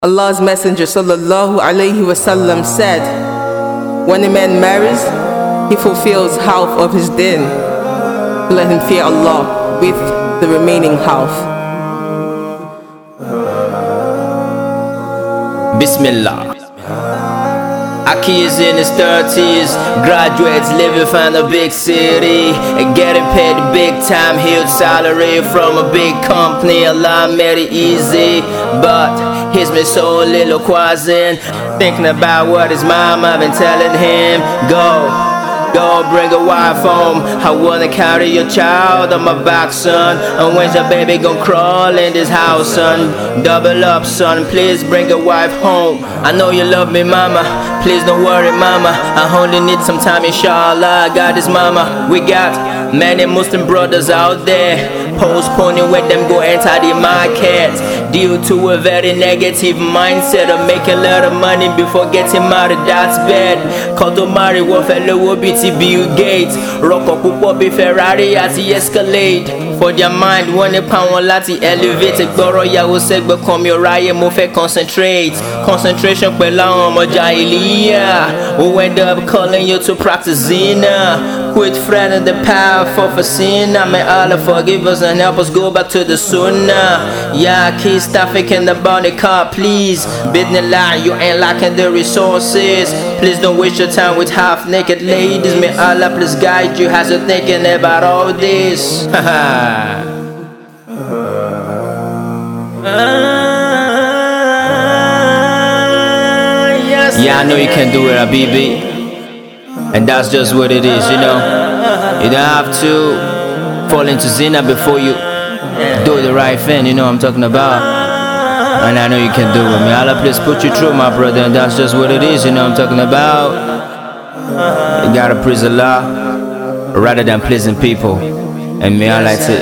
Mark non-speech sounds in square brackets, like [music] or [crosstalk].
Allah's Messenger sallallahu alaihi wasallam said, When a man marries, he fulfills half of his din. Let him fear Allah with the remaining half. Bismillah. Akhi is in his 30s, graduates living from a big city, and getting paid big time, huge salary from a big company. Allah made it easy, but he's been so little quasin, thinking about what his mama been telling him. Go. Go bring a wife home. I wanna carry your child on my back, son. And when's your baby gonna crawl in this house, son? Double up, son. Please bring a wife home. I know you love me, mama. Please don't worry, mama. I only need some time, inshallah. I got this, mama. We got many Muslim brothers out there postponing when them go enter the market due to a very negative mindset of making a lot of money before getting married. That's bad. Kan tó marry wọ́n fẹ́ lówó bíi ti bill gates. Rọkọ̀ púpọ̀ bíi ferrari àti escalade for their mind wọ́n nípa wọn láti elevate. Gbọ́rọ̀ yàwó sẹ́gbẹ́ kan mi ò ráyè mo fẹ́ concentrate. Concentration pẹ̀lú àwọn ọmọ jahiliya. Who end up calling you to practice zina quit threatening the path of a sinner may Allah forgive us and help us go back to the sunnah. Yeah keep thinking about the car please. Bidn't lie you ain't lacking the resources. Please don't waste your time with half naked ladies. May Allah please guide you as you're thinking about all this. [laughs] [laughs] Yeah, I know you can do it, Abibi. And that's just what it is, you know. You don't have to fall into zina before you do the right thing, you know what I'm talking about. And I know you can do it. May Allah please put you through, my brother. And that's just what it is, you know what I'm talking about. You gotta praise Allah rather than pleasing people. And may Allah to.